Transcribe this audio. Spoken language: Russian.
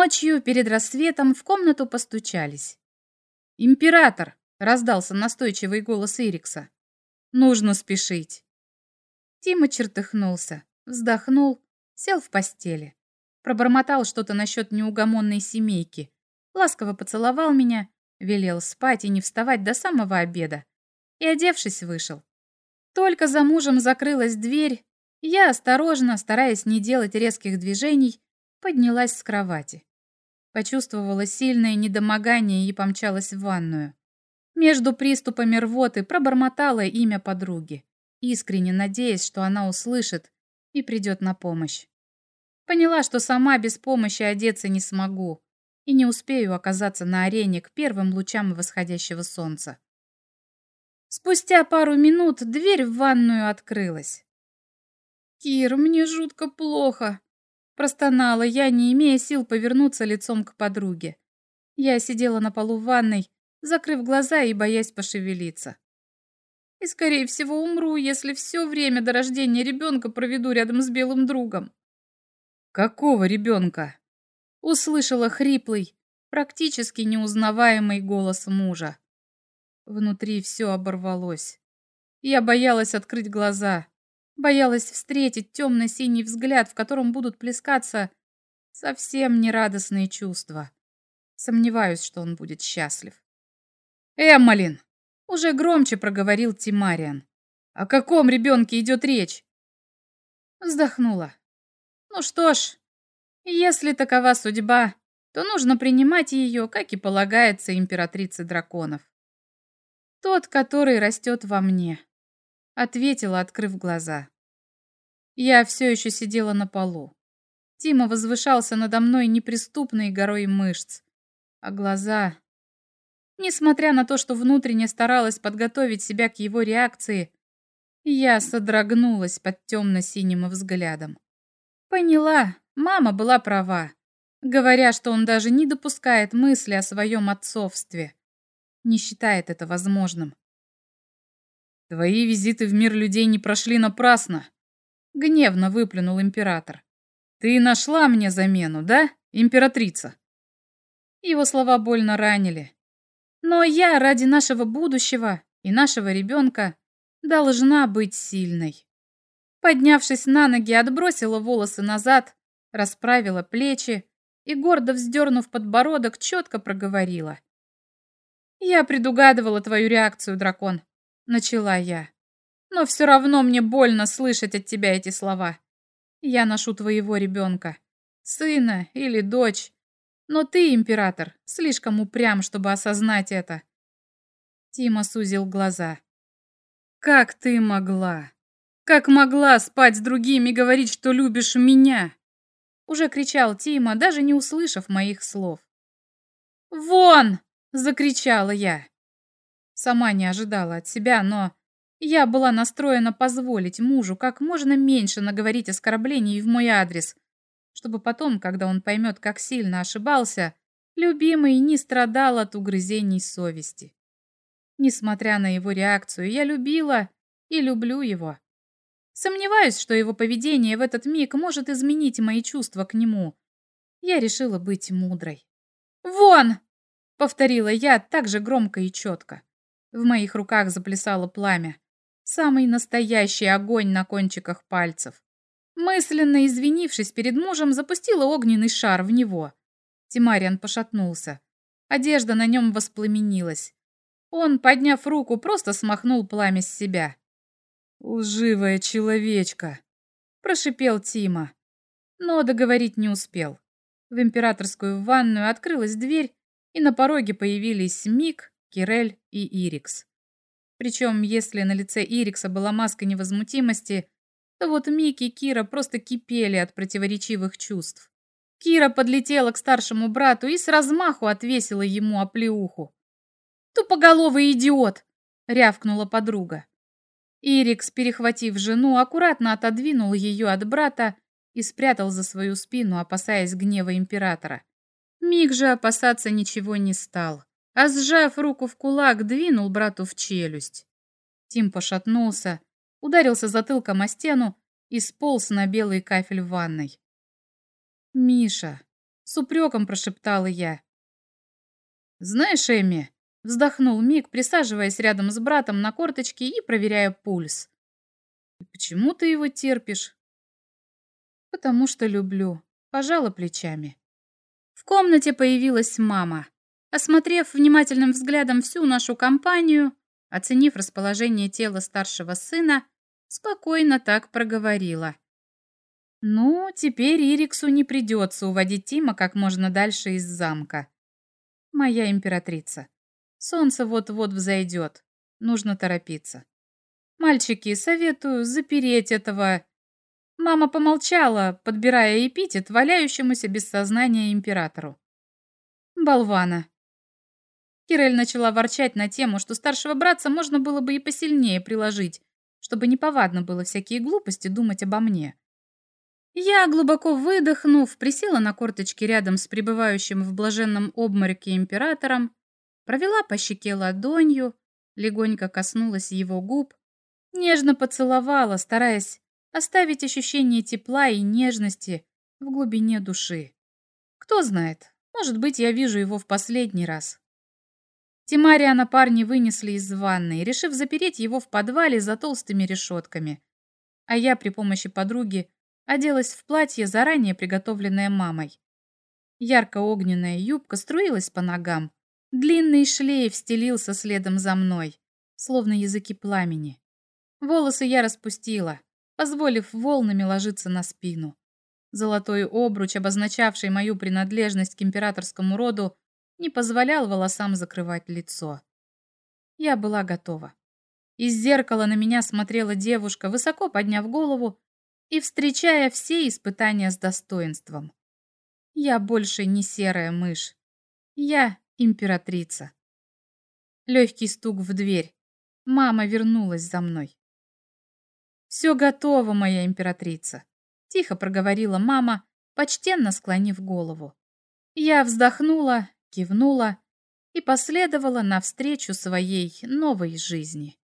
Ночью, перед рассветом, в комнату постучались. «Император!» — раздался настойчивый голос Ирикса. «Нужно спешить». Тима чертыхнулся, вздохнул, сел в постели. Пробормотал что-то насчет неугомонной семейки. Ласково поцеловал меня, велел спать и не вставать до самого обеда. И, одевшись, вышел. Только за мужем закрылась дверь, я осторожно, стараясь не делать резких движений, поднялась с кровати. Почувствовала сильное недомогание и помчалась в ванную. Между приступами рвоты пробормотала имя подруги, искренне надеясь, что она услышит и придет на помощь. Поняла, что сама без помощи одеться не смогу и не успею оказаться на арене к первым лучам восходящего солнца. Спустя пару минут дверь в ванную открылась. «Кир, мне жутко плохо», — простонала я, не имея сил повернуться лицом к подруге. Я сидела на полу в ванной, закрыв глаза и боясь пошевелиться. И, скорее всего, умру, если все время до рождения ребенка проведу рядом с белым другом. «Какого ребенка?» — услышала хриплый, практически неузнаваемый голос мужа. Внутри все оборвалось. Я боялась открыть глаза. Боялась встретить темно-синий взгляд, в котором будут плескаться совсем нерадостные чувства. Сомневаюсь, что он будет счастлив. «Эммалин!» — уже громче проговорил Тимариан. «О каком ребенке идет речь?» Вздохнула. «Ну что ж, если такова судьба, то нужно принимать ее, как и полагается императрице драконов. Тот, который растет во мне ответила, открыв глаза. Я все еще сидела на полу. Тима возвышался надо мной неприступной горой мышц, а глаза... Несмотря на то, что внутренне старалась подготовить себя к его реакции, я содрогнулась под темно-синим взглядом. Поняла, мама была права, говоря, что он даже не допускает мысли о своем отцовстве, не считает это возможным. Твои визиты в мир людей не прошли напрасно, гневно выплюнул император. Ты нашла мне замену, да, императрица? Его слова больно ранили. Но я ради нашего будущего и нашего ребенка должна быть сильной. Поднявшись на ноги, отбросила волосы назад, расправила плечи и, гордо вздернув подбородок, четко проговорила. «Я предугадывала твою реакцию, дракон начала я. Но все равно мне больно слышать от тебя эти слова. Я ношу твоего ребенка, сына или дочь. Но ты, император, слишком упрям, чтобы осознать это. Тима сузил глаза. Как ты могла? Как могла спать с другими и говорить, что любишь меня? Уже кричал Тима, даже не услышав моих слов. «Вон!» — закричала я. Сама не ожидала от себя, но я была настроена позволить мужу как можно меньше наговорить оскорблений в мой адрес, чтобы потом, когда он поймет, как сильно ошибался, любимый не страдал от угрызений совести. Несмотря на его реакцию, я любила и люблю его. Сомневаюсь, что его поведение в этот миг может изменить мои чувства к нему. Я решила быть мудрой. «Вон!» — повторила я так же громко и четко. В моих руках заплясало пламя. Самый настоящий огонь на кончиках пальцев. Мысленно извинившись перед мужем, запустила огненный шар в него. Тимариан пошатнулся. Одежда на нем воспламенилась. Он, подняв руку, просто смахнул пламя с себя. «Лживая человечка!» – прошипел Тима. Но договорить не успел. В императорскую ванную открылась дверь, и на пороге появились Мик, Кирель и Ирикс. Причем, если на лице Ирикса была маска невозмутимости, то вот Микки и Кира просто кипели от противоречивых чувств. Кира подлетела к старшему брату и с размаху отвесила ему оплеуху. «Тупоголовый идиот!» — рявкнула подруга. Ирикс, перехватив жену, аккуратно отодвинул ее от брата и спрятал за свою спину, опасаясь гнева императора. Миг же опасаться ничего не стал а сжав руку в кулак, двинул брату в челюсть. Тим пошатнулся, ударился затылком о стену и сполз на белый кафель в ванной. «Миша», — С упреком прошептала я. «Знаешь, Эми, вздохнул Мик, присаживаясь рядом с братом на корточке и проверяя пульс. «И почему ты его терпишь?» «Потому что люблю», — пожала плечами. В комнате появилась мама. Осмотрев внимательным взглядом всю нашу компанию, оценив расположение тела старшего сына, спокойно так проговорила. «Ну, теперь Ириксу не придется уводить Тима как можно дальше из замка. Моя императрица, солнце вот-вот взойдет, нужно торопиться. Мальчики, советую запереть этого...» Мама помолчала, подбирая эпитет валяющемуся без сознания императору. «Болвана», Кирель начала ворчать на тему, что старшего братца можно было бы и посильнее приложить, чтобы неповадно было всякие глупости думать обо мне. Я, глубоко выдохнув, присела на корточки рядом с пребывающим в блаженном обмороке императором, провела по щеке ладонью, легонько коснулась его губ, нежно поцеловала, стараясь оставить ощущение тепла и нежности в глубине души. Кто знает, может быть, я вижу его в последний раз. Тимариана парни вынесли из ванной, решив запереть его в подвале за толстыми решетками. А я при помощи подруги оделась в платье, заранее приготовленное мамой. Ярко-огненная юбка струилась по ногам. Длинный шлейф стелился следом за мной, словно языки пламени. Волосы я распустила, позволив волнами ложиться на спину. Золотой обруч, обозначавший мою принадлежность к императорскому роду, не позволял волосам закрывать лицо. Я была готова. Из зеркала на меня смотрела девушка, высоко подняв голову и встречая все испытания с достоинством. Я больше не серая мышь. Я императрица. Легкий стук в дверь. Мама вернулась за мной. «Все готово, моя императрица», — тихо проговорила мама, почтенно склонив голову. Я вздохнула кивнула и последовала навстречу своей новой жизни.